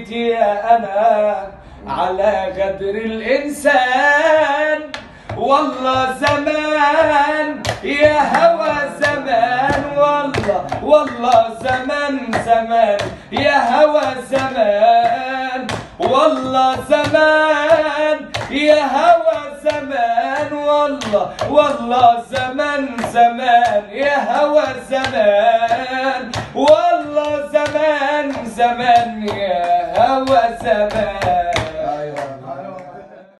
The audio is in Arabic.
قست يا أنا على غدر الإنسان. والله زمان يا هوى زمان والله والله زمان زمان يا هوى زمان. والله زمان يا هوى زمان والله والله زمان زمان يا هوى زمان. زمان يا هوى الزمان